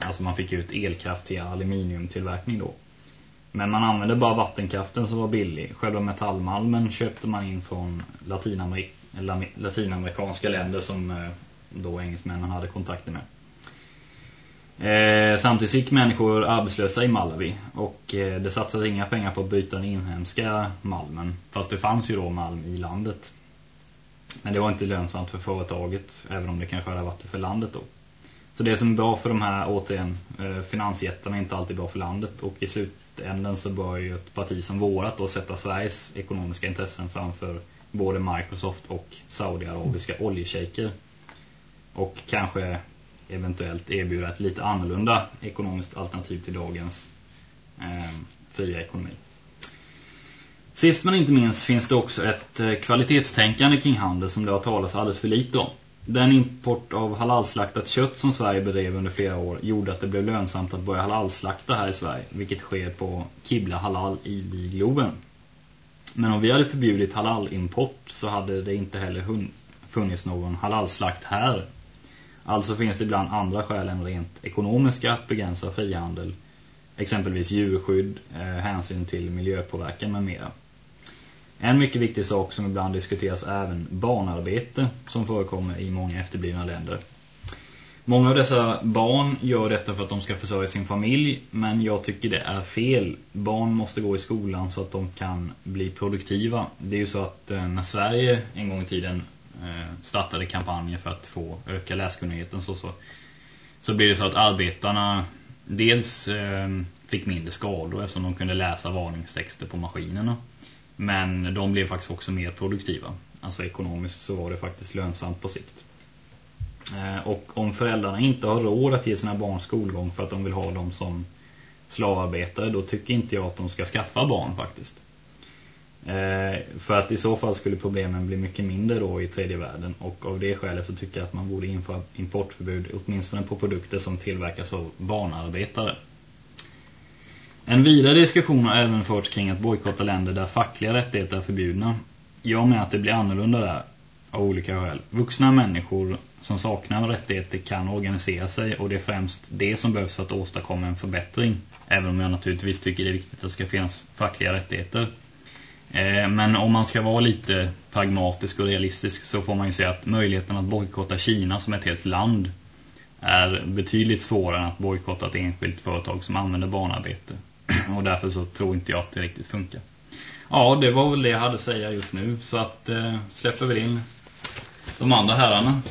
alltså man fick ut elkraft till aluminiumtillverkning då. Men man använde bara vattenkraften som var billig. Själva metallmalmen köpte man in från Latinamer latinamerikanska länder som eh, då engelsmännen hade kontakter med. Eh, samtidigt gick människor arbetslösa i Malawi och eh, det satsades inga pengar på att byta den inhemska malmen. Fast det fanns ju då malm i landet. Men det var inte lönsamt för företaget, även om det kanske hade varit det för landet då. Så det som är bra för de här, återigen, eh, finansjättarna är inte alltid bra för landet. Och i slutänden så bör ju ett parti som vårat då sätta Sveriges ekonomiska intressen framför både Microsoft och Saudiarabiska oljeshejker. Och kanske eventuellt erbjuda ett lite annorlunda ekonomiskt alternativ till dagens eh, fria ekonomi. Sist men inte minst finns det också ett eh, kvalitetstänkande kring handel som det har talats alldeles för lite om. Den import av halalslaktat kött som Sverige bedrev under flera år gjorde att det blev lönsamt att börja halalslakta här i Sverige, vilket sker på Kibla Halal i Globen. Men om vi hade förbjudit halalimport så hade det inte heller funnits någon halalslakt här Alltså finns det ibland andra skäl än rent ekonomiska att begränsa frihandel. Exempelvis djurskydd, eh, hänsyn till miljöpåverkan med mera. En mycket viktig sak som ibland diskuteras är även barnarbete som förekommer i många efterblivna länder. Många av dessa barn gör detta för att de ska försörja sin familj men jag tycker det är fel. Barn måste gå i skolan så att de kan bli produktiva. Det är ju så att eh, när Sverige en gång i tiden eh, startade kampanjer för att få öka läskunnigheten så, så, så blir det så att arbetarna dels eh, fick mindre skador eftersom de kunde läsa varningstexter på maskinerna. Men de blev faktiskt också mer produktiva. Alltså ekonomiskt så var det faktiskt lönsamt på sikt. Eh, och om föräldrarna inte har råd att ge sina barn skolgång för att de vill ha dem som slavarbetare då tycker inte jag att de ska skaffa barn faktiskt. Eh, för att i så fall skulle problemen bli mycket mindre då i tredje världen och av det skälet så tycker jag att man borde införa importförbud åtminstone på produkter som tillverkas av barnarbetare. En vidare diskussion har även förts kring att bojkotta länder där fackliga rättigheter är förbjudna. Jag menar att det blir annorlunda där av olika skäl. Vuxna människor som saknar rättigheter kan organisera sig och det är främst det som behövs för att åstadkomma en förbättring. Även om jag naturligtvis tycker det är viktigt att det ska finnas fackliga rättigheter. Eh, men om man ska vara lite pragmatisk och realistisk så får man ju säga att möjligheten att bojkotta Kina som ett helt land är betydligt svårare än att bojkotta ett enskilt företag som använder barnarbete. Och därför så tror inte jag att det riktigt funkar. Ja, det var väl det jag hade att säga just nu. Så att eh, släpper vi in de andra herrarna.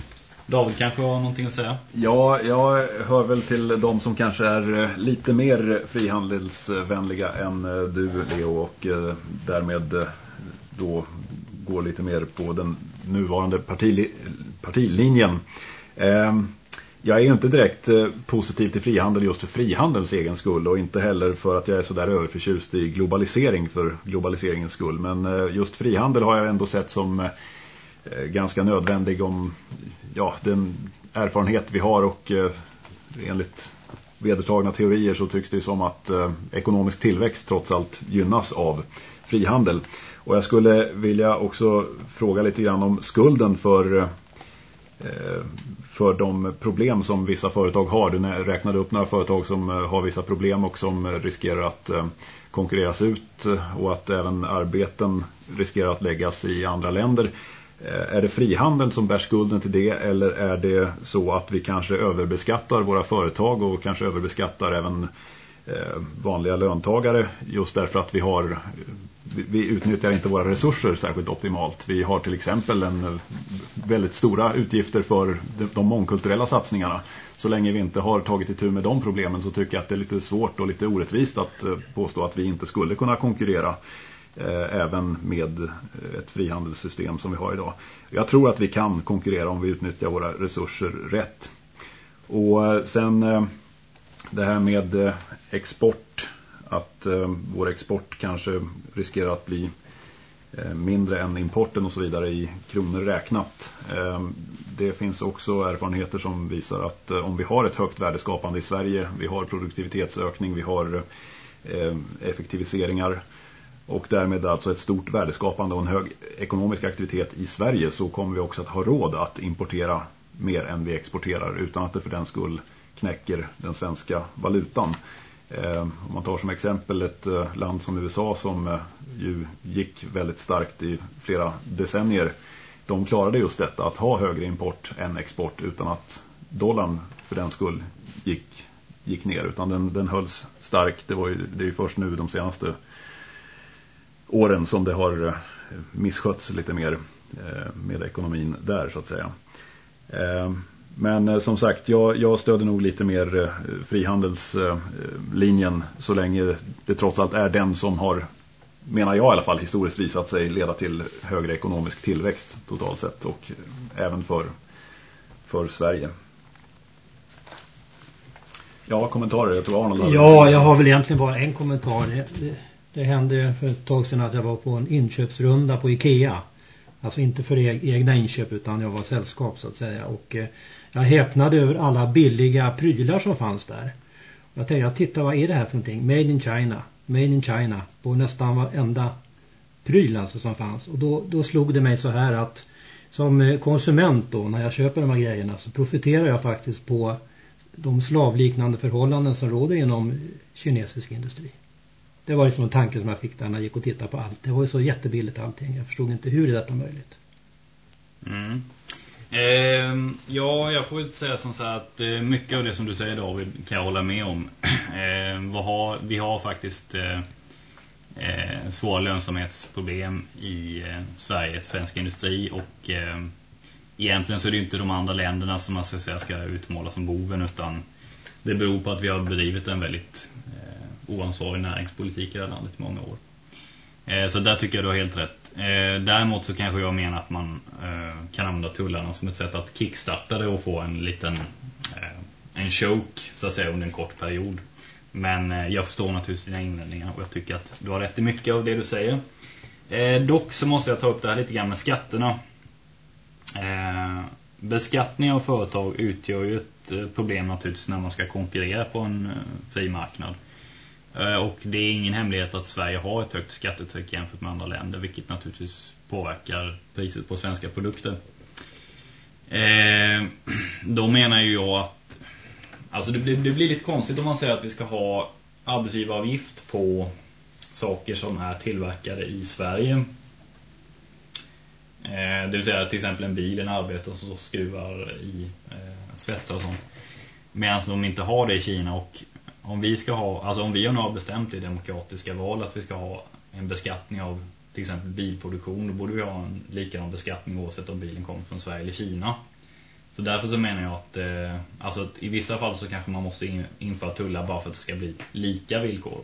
David kanske har någonting att säga? Ja, jag hör väl till de som kanske är eh, lite mer frihandelsvänliga än eh, du, Leo, och eh, därmed då går lite mer på den nuvarande partili partilinjen. Ehm, jag är ju inte direkt eh, positiv till frihandel just för frihandels egen skull och inte heller för att jag är så där överförtjust i globalisering för globaliseringens skull. Men eh, just frihandel har jag ändå sett som eh, ganska nödvändig om ja, den erfarenhet vi har och enligt vedertagna teorier så tycks det som att ekonomisk tillväxt trots allt gynnas av frihandel. Och jag skulle vilja också fråga lite grann om skulden för, för de problem som vissa företag har. Du räknade upp några företag som eh, har vissa problem och som eh, riskerar att eh, konkurreras ut och att även arbeten riskerar att läggas i andra länder. Är det frihandeln som bär skulden till det eller är det så att vi kanske överbeskattar våra företag och kanske överbeskattar även vanliga löntagare just därför att vi har vi utnyttjar inte våra resurser särskilt optimalt. Vi har till exempel en eh, väldigt stora utgifter för de mångkulturella satsningarna. Så länge vi inte har tagit itu med de problemen så tycker jag att det är lite svårt och lite orättvist att eh, påstå att vi inte skulle kunna konkurrera eh, även med eh, ett frihandelssystem som vi har idag. Jag tror att vi kan konkurrera om vi utnyttjar våra resurser rätt. Och sen det här med export att eh, vår export kanske riskerar att bli eh, mindre än importen och så vidare i kronor räknat. Eh, det finns också erfarenheter som visar att eh, om vi har ett högt värdeskapande i Sverige, vi har produktivitetsökning, vi har eh, effektiviseringar och därmed alltså ett stort värdeskapande och en hög ekonomisk aktivitet i Sverige så kommer vi också att ha råd att importera mer än vi exporterar utan att det för den skull knäcker den svenska valutan. Eh, om man tar som exempel ett eh, land som USA som eh, ju gick väldigt starkt i flera decennier. De klarade just detta, att ha högre import än export utan att dollarn för den skull gick, gick ner. Utan den, den hölls stark. Det, var ju, det är ju först nu de senaste åren som det har misskötts lite mer med ekonomin där så att säga. Men eh, som sagt, jag, jag stöder nog lite mer eh, frihandelslinjen eh, så länge det trots allt är den som har, menar jag i alla fall, historiskt visat sig leda till högre ekonomisk tillväxt totalt sett och eh, även för, för Sverige. Ja, kommentarer. Jag tror Arnold Ja, jag har väl egentligen bara en kommentar. Det, det, hände för ett tag sedan att jag var på en inköpsrunda på Ikea. Alltså inte för e-, egna inköp utan jag var sällskap så att säga. Och eh, jag häpnade över alla billiga prylar som fanns där. Jag tänkte, jag tittar vad är det här för någonting? Made in China. Made in China. På nästan varenda pryl alltså som fanns. Och då, då slog det mig så här att som eh, konsument då när jag köper de här grejerna så profiterar jag faktiskt på de slavliknande förhållanden som råder inom kinesisk industri. Det var liksom en tanke som jag fick där när jag gick och tittade på allt. Det var ju så jättebilligt allting. Jag förstod inte hur är detta möjligt. Mm. Eh, ja, jag får väl säga som så att eh, mycket av det som du säger David kan jag hålla med om. Eh, har, vi har faktiskt eh, eh, svåra lönsamhetsproblem i eh, Sverige, svensk industri och eh, egentligen så är det inte de andra länderna som man ska, säga, ska utmåla som boven utan det beror på att vi har bedrivit en väldigt eh, oansvarig näringspolitik i det här landet i många år. Eh, så där tycker jag du har helt rätt. Eh, däremot så kanske jag menar att man eh, kan använda tullarna som ett sätt att kickstarta det och få en liten eh, en choke så att säga under en kort period. Men eh, jag förstår naturligtvis dina invändningar och jag tycker att du har rätt i mycket av det du säger. Eh, dock så måste jag ta upp det här lite grann med skatterna. beskattning av företag utgör ju ett problem naturligtvis när man ska konkurrera på en fri marknad. Eh, och det är ingen hemlighet att Sverige har ett högt skattetryck jämfört med andra länder vilket naturligtvis påverkar priset på svenska produkter. Eh, då menar ju jag att alltså det, blir, det blir lite konstigt om man säger att vi ska ha arbetsgivaravgift på saker som är tillverkade i Sverige. Eh, det vill säga till exempel en bil, en arbetare som skruvar i eh, svetsar och sånt. Medan de inte har det i Kina och om vi ska ha, alltså om vi har bestämt i demokratiska val att vi ska ha en beskattning av till exempel bilproduktion, då borde vi ha en likadan beskattning oavsett om bilen kommer från Sverige eller Kina. Så därför så menar jag att, eh, alltså att i vissa fall så kanske man måste in, införa tullar bara för att det ska bli lika villkor.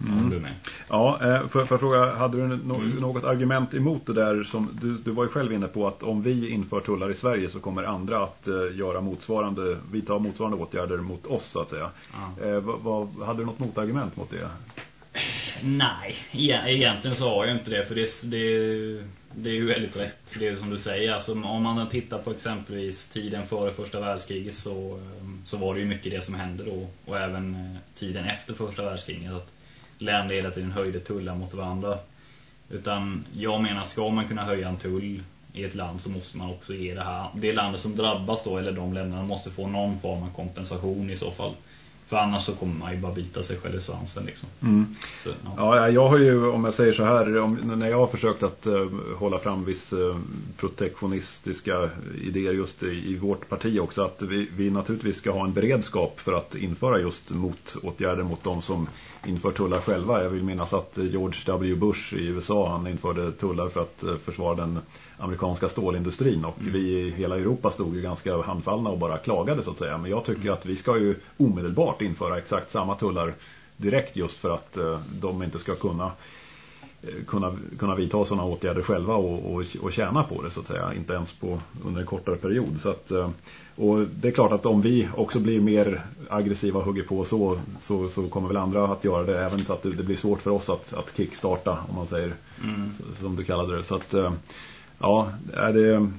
Mm. Ja, eh, för, för fråga, hade du mm. något argument emot det där som du, du var ju själv inne på att om vi inför tullar i Sverige så kommer andra att uh, göra motsvarande, vidta motsvarande åtgärder mot oss så att säga. Ah. Eh, vad, vad, hade du något motargument mot det? nej, egentligen så har jag inte det för det, det, det är ju väldigt rätt det som du säger. Alltså, om man tittar på exempelvis tiden före första världskriget så, så var det ju mycket det som hände då och även eh, tiden efter första världskriget att länder hela tiden höjde tullar mot varandra. Utan jag menar, ska man kunna höja en tull i ett land så måste man också ge det här. Det landet som drabbas då, eller de länderna, måste få någon form av kompensation i så fall. För annars så kommer man ju bara bita sig själv i svansen liksom. Mm. Så, ja. ja. jag har ju, om jag säger så här, om, när jag har försökt att uh, hålla fram vissa uh, protektionistiska idéer just i, i, vårt parti också, att vi, vi naturligtvis ska ha en beredskap för att införa just motåtgärder mot de som inför tullar själva. Jag vill minnas att George W. Bush i USA, han införde tullar för att uh, försvara den amerikanska stålindustrin och mm. vi i hela Europa stod ju ganska handfallna och bara klagade så att säga. Men jag tycker mm. att vi ska ju omedelbart införa exakt samma tullar direkt just för att uh, de inte ska kunna eh, kunna, kunna vidta sådana åtgärder själva och, och, och tjäna på det så att säga. Inte ens på, under en kortare period. Så att, uh, och det är klart att om vi också blir mer aggressiva och hugger på så, så, så kommer väl andra att göra det även så att det, det blir svårt för oss att, att kickstarta om man säger mm. som du kallade det. Så att uh, ja, är det,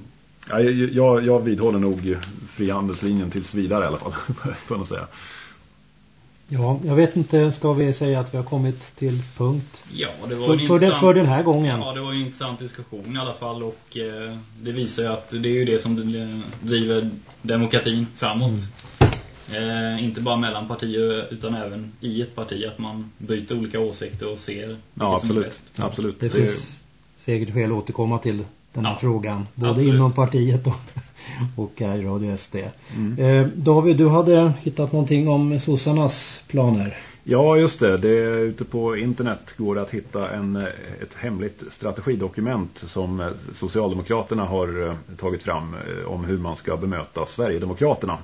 jag, jag vidhåller nog frihandelslinjen tills vidare i alla fall, får man säga. Ja, jag vet inte, ska vi säga att vi har kommit till punkt? Ja, det var för, för, den, för den här gången. Ja, det var en intressant diskussion i alla fall och eh, det visar ju att det är ju det som driver demokratin framåt. Mm. Eh, inte bara mellan partier utan även i ett parti att man byter olika åsikter och ser Ja, absolut. absolut. Det, det finns säkert skäl att återkomma till den här ja, frågan. Både absolut. inom partiet och, och här i Radio SD. Mm. Eh, David, du hade hittat någonting om sossarnas planer. Ja, just det. det. Ute på internet går det att hitta en, ett hemligt strategidokument som Socialdemokraterna har eh, tagit fram eh, om hur man ska bemöta Sverigedemokraterna.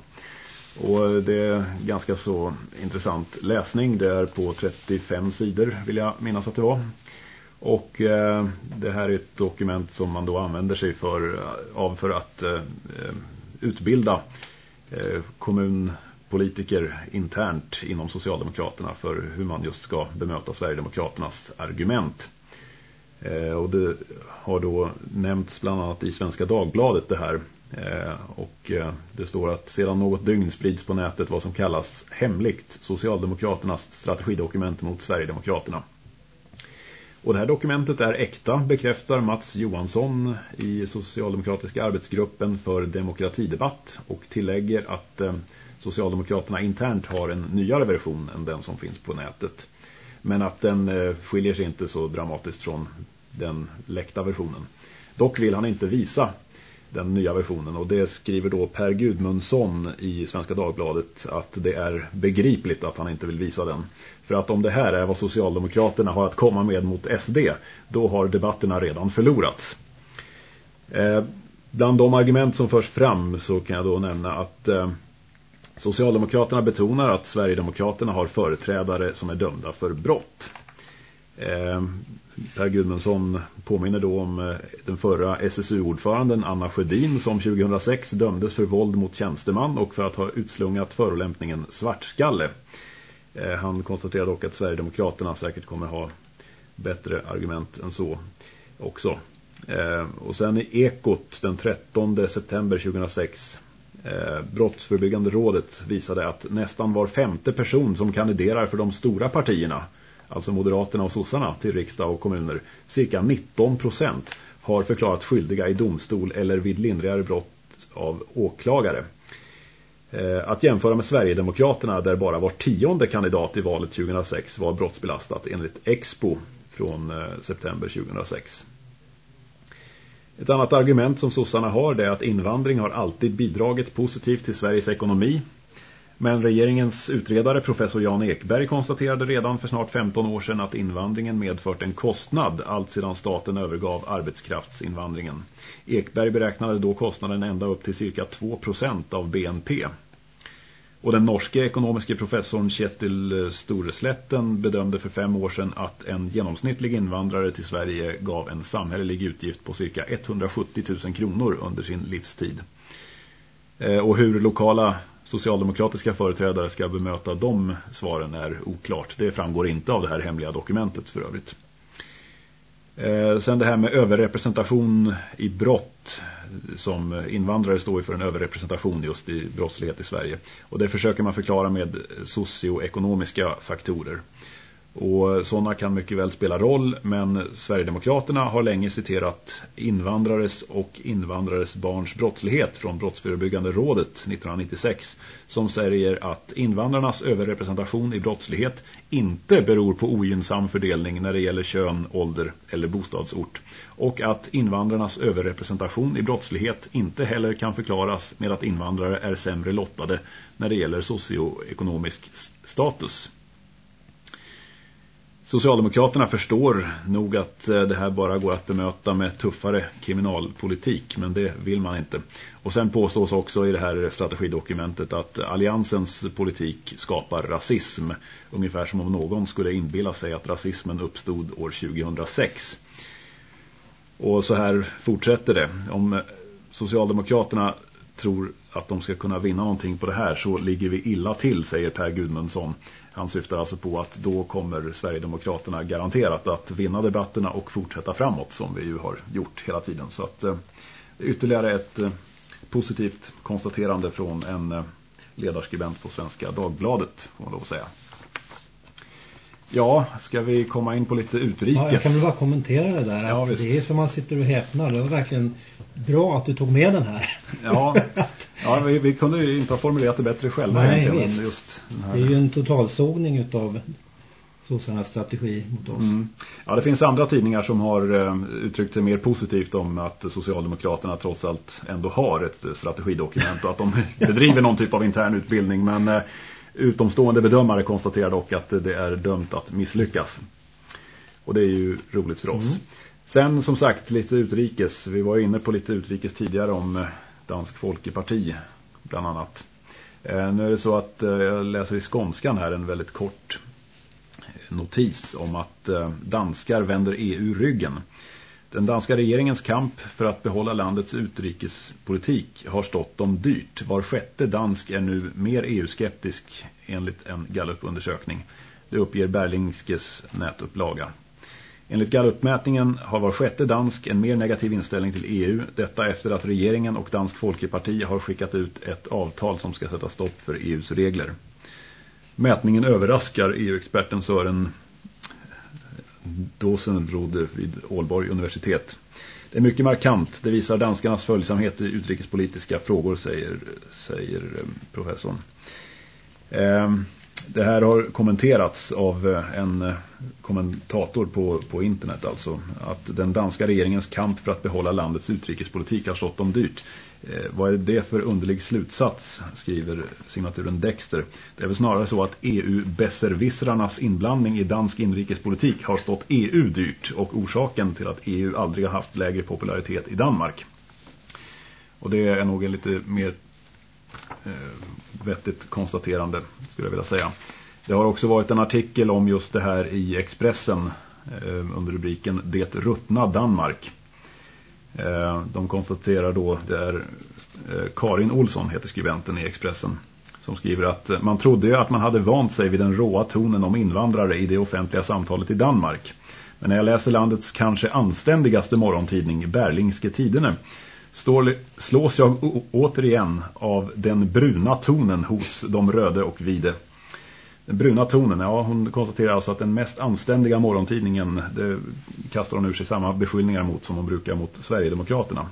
Och det är ganska så intressant läsning. Det är på 35 sidor vill jag minnas att det var. Och eh, det här är ett dokument som man då använder sig för, eh, av för att eh, eh, utbilda eh, kommunpolitiker internt inom Socialdemokraterna för hur man just ska bemöta Sverigedemokraternas argument. Eh, och det har då nämnts bland annat i Svenska Dagbladet det här. Och det står att sedan något dygn sprids på nätet vad som kallas hemligt Socialdemokraternas strategidokument mot Sverigedemokraterna. Och det här dokumentet är äkta, bekräftar Mats Johansson i Socialdemokratiska arbetsgruppen för demokratidebatt och tillägger att eh, Socialdemokraterna internt har en nyare version än den som finns på nätet. Men att den eh, skiljer sig inte så dramatiskt från den läckta versionen. Dock vill han inte visa den nya versionen och det skriver då Per Gudmundsson i Svenska Dagbladet att det är begripligt att han inte vill visa den. För att om det här är vad Socialdemokraterna har att komma med mot SD, då har debatterna redan förlorats. Eh, bland de argument som förs fram så kan jag då nämna att eh, Socialdemokraterna betonar att Sverigedemokraterna har företrädare som är dömda för brott. Eh, Per Gudmundsson påminner då om eh, den förra SSU-ordföranden Anna Sjödin som 2006 dömdes för våld mot tjänsteman och för att ha utslungat förolämpningen svartskalle. Eh, han konstaterar dock att Sverigedemokraterna säkert kommer ha bättre argument än så också. Eh, och sen i Ekot den 13 september 2006 Brottsförebyggande rådet visade att nästan var femte person som kandiderar för de stora partierna alltså Moderaterna och Sossarna till riksdag och kommuner, cirka 19 procent har förklarat skyldiga i domstol eller vid lindrigare brott av åklagare. Eh, att jämföra med Sverigedemokraterna där bara var tionde kandidat i valet 2006 var brottsbelastat enligt Expo från eh, september 2006. Ett annat argument som sossarna har är att invandring har alltid bidragit positivt till Sveriges ekonomi men regeringens utredare professor Jan Ekberg konstaterade redan för snart 15 år sedan att invandringen medfört en kostnad allt sedan staten övergav arbetskraftsinvandringen. Ekberg beräknade då kostnaden ända upp till cirka 2% av BNP. Och den norske ekonomiske professorn Kjetil Storesletten bedömde för fem år sedan att en genomsnittlig invandrare till Sverige gav en samhällelig utgift på cirka 170 000 kronor under sin livstid. Eh, och hur lokala socialdemokratiska företrädare ska bemöta de svaren är oklart. Det framgår inte av det här hemliga dokumentet för övrigt. Eh, sen det här med överrepresentation i brott som invandrare står ju för en överrepresentation just i brottslighet i Sverige. Och det försöker man förklara med socioekonomiska faktorer. Och sådana kan mycket väl spela roll men Sverigedemokraterna har länge citerat invandrares och invandrares barns brottslighet från Brottsförebyggande rådet 1996 som säger att invandrarnas överrepresentation i brottslighet inte beror på ogynnsam fördelning när det gäller kön, ålder eller bostadsort och att invandrarnas överrepresentation i brottslighet inte heller kan förklaras med att invandrare är sämre lottade när det gäller socioekonomisk status. Socialdemokraterna förstår nog att eh, det här bara går att bemöta med tuffare kriminalpolitik, men det vill man inte. Och sen påstås också i det här strategidokumentet att alliansens politik skapar rasism. Ungefär som om någon skulle inbilla sig att rasismen uppstod år 2006. Och så här fortsätter det. Om Socialdemokraterna tror att de ska kunna vinna någonting på det här så ligger vi illa till, säger Per Gudmundsson. Han syftar alltså på att då kommer Sverigedemokraterna garanterat att vinna debatterna och fortsätta framåt som vi ju har gjort hela tiden. Så att eh, ytterligare ett eh, positivt konstaterande från en eh, ledarskribent på Svenska Dagbladet, får man lov att säga. Ja, ska vi komma in på lite utrikes? Ja, jag kan väl bara kommentera det där. Ja, det är som man sitter och häpnar. Det var verkligen bra att du tog med den här. Ja, ja vi, vi kunde ju inte ha formulerat det bättre själva. Nej, visst. Just det är ju en totalsågning av sossarnas strategi mot oss. Mm. Ja, det finns andra tidningar som har uh, uttryckt sig mer positivt om att Socialdemokraterna trots allt ändå har ett strategidokument och att de bedriver någon typ av intern utbildning. Men uh, utomstående bedömare konstaterar dock att det är dömt att misslyckas. Och det är ju roligt för oss. Mm. Sen som sagt lite utrikes. Vi var inne på lite utrikes tidigare om eh, Dansk Folkeparti bland annat. Eh, nu är det så att eh, jag läser i skånskan här en väldigt kort eh, notis om att danskar vänder EU ryggen. Den danska regeringens kamp för att behålla landets utrikespolitik har stått dem dyrt. Var sjätte dansk är nu mer EU-skeptisk enligt en Gallup-undersökning. Det uppger Berlingskes nätupplaga. Enligt Gallupmätningen har var sjätte dansk en mer negativ inställning till EU. Detta efter att regeringen och Dansk Folkeparti har skickat ut ett avtal som ska sätta stopp för EUs regler. Mätningen överraskar EU-experten Sören Dosenrode vid Ålborg universitet. Det är mycket markant. Det visar danskarnas följsamhet i utrikespolitiska frågor, säger, säger eh, professorn. Ehm, det här har kommenterats av eh, en eh, kommentator på, på internet alltså. Att den danska regeringens kamp för att behålla landets utrikespolitik har stått dem dyrt. Eh, vad är det för underlig slutsats, skriver signaturen Dexter. Det är väl snarare så att EU-besservissrarnas inblandning i dansk inrikespolitik har stått EU dyrt och orsaken till att EU aldrig har haft lägre popularitet i Danmark. Och det är nog en lite mer Eh, vettigt konstaterande skulle jag vilja säga. Det har också varit en artikel om just det här i Expressen eh, under rubriken Det ruttna Danmark. Eh, de konstaterar då, det är eh, Karin Olsson heter skribenten i Expressen som skriver att eh, man trodde ju att man hade vant sig vid den råa tonen om invandrare i det offentliga samtalet i Danmark. Men när jag läser landets kanske anständigaste morgontidning Berlingske Tidene står, slås jag återigen av den bruna tonen hos de röde och vide. Den bruna tonen, ja hon konstaterar alltså att den mest anständiga morgontidningen det kastar hon ur sig samma beskyllningar mot som hon brukar mot Sverigedemokraterna.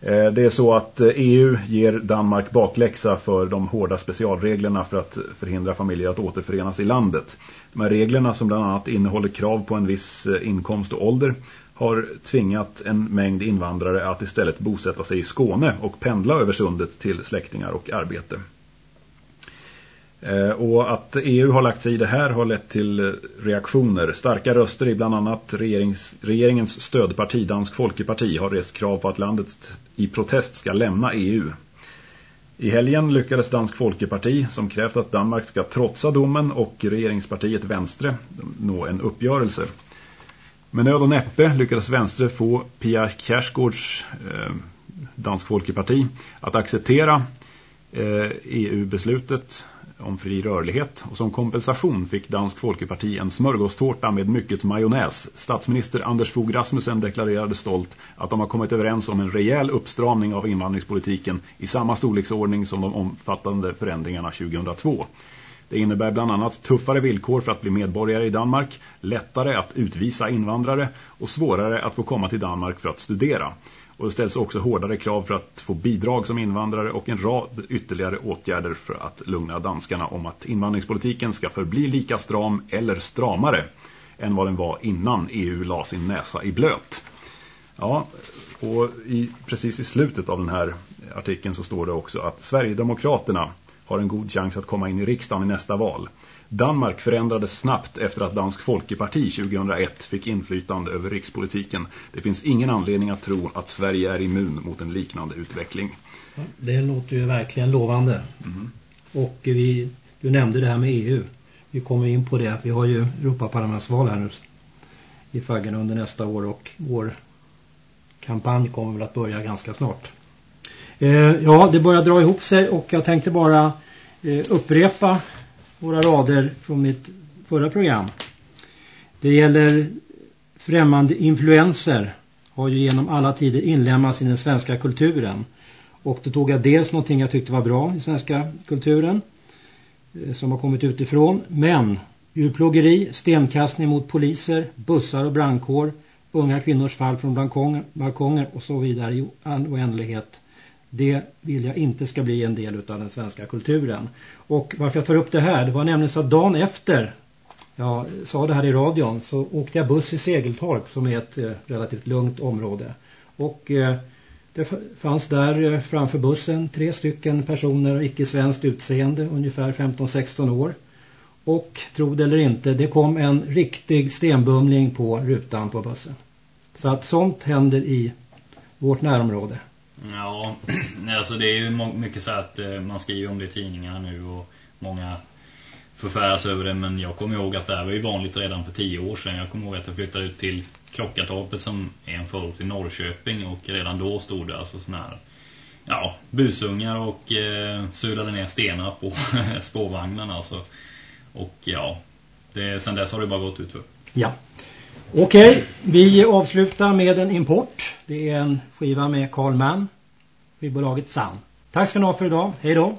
Eh, det är så att eh, EU ger Danmark bakläxa för de hårda specialreglerna för att förhindra familjer att återförenas i landet. De här reglerna som bland annat innehåller krav på en viss eh, inkomst och ålder har tvingat en mängd invandrare att istället bosätta sig i Skåne och pendla över sundet till släktingar och arbete. Eh, och att EU har lagt sig i det här har lett till reaktioner. Starka röster i bland annat regerings, regeringens stödparti Dansk Folkeparti har rest krav på att landet i protest ska lämna EU. I helgen lyckades Dansk Folkeparti, som krävt att Danmark ska trotsa domen och regeringspartiet Vänstre nå en uppgörelse. Med nöd och näppe lyckades Vänstre få Pia Kersgårds eh, Dansk Folkeparti att acceptera eh, e EU-beslutet om fri rörlighet och som kompensation fick Dansk Folkeparti en smörgåstårta med mycket majonnäs. Statsminister Anders Fogh Rasmussen deklarerade stolt att de har kommit överens om en rejäl uppstramning av invandringspolitiken i samma storleksordning som de omfattande förändringarna 2002. Det innebär bland annat tuffare villkor för att bli medborgare i Danmark, lättare att utvisa invandrare och svårare att få komma till Danmark för att studera. Och det ställs också hårdare krav för att få bidrag som invandrare och en rad ytterligare åtgärder för att lugna danskarna om att invandringspolitiken ska förbli lika stram eller stramare än vad den var innan EU la sin näsa i blöt. Ja, och i, precis i slutet av den här artikeln så står det också att Sverigedemokraterna har en god chans att komma in i riksdagen i nästa val. Danmark förändrades snabbt efter att Dansk Folkeparti 2001 fick inflytande över rikspolitiken. Det finns ingen anledning att tro att Sverige är immun mot en liknande utveckling. Det låter ju verkligen lovande. Mm. Och vi, du nämnde det här med EU. Vi kommer in på det. Vi har ju Europaparlamentsval här nu i faggen under nästa år och vår kampanj kommer väl att börja ganska snart. Eh, ja, det börjar dra ihop sig och jag tänkte bara eh, upprepa några rader från mitt förra program. Det gäller främmande influenser har ju genom alla tider inlämnats i den svenska kulturen. Och då tog jag dels någonting jag tyckte var bra i svenska kulturen eh, som har kommit utifrån. Men djurplågeri, stenkastning mot poliser, bussar och brandkår, unga kvinnors fall från balkonger, balkonger och så vidare i oändlighet det vill jag inte ska bli en del av den svenska kulturen. Och varför jag tar upp det här, det var nämligen så att dagen efter jag sa det här i radion så åkte jag buss i Segeltorp som är ett eh, relativt lugnt område. Och eh, det fanns där eh, framför bussen tre stycken personer icke-svenskt utseende, ungefär 15-16 år. Och tro det eller inte, det kom en riktig stenbumling på rutan på bussen. Så att sånt händer i vårt närområde. Ja, alltså det är ju mycket så att eh, man skriver om det i tidningarna nu och många förfäras över det men jag kommer ihåg att det här var ju vanligt redan för tio år sedan. Jag kommer ihåg att jag flyttade ut till Klockartorpet som är en förort i Norrköping och redan då stod det alltså sådana här ja, busungar och eh, sulade ner stenar på spårvagnarna alltså. Och ja, det, sen dess har det bara gått ut för. Ja. Okej, okay, vi avslutar med en import. Det är en skiva med Carl Mann, skivbolaget Sun. Tack ska ni ha för idag. Hej då.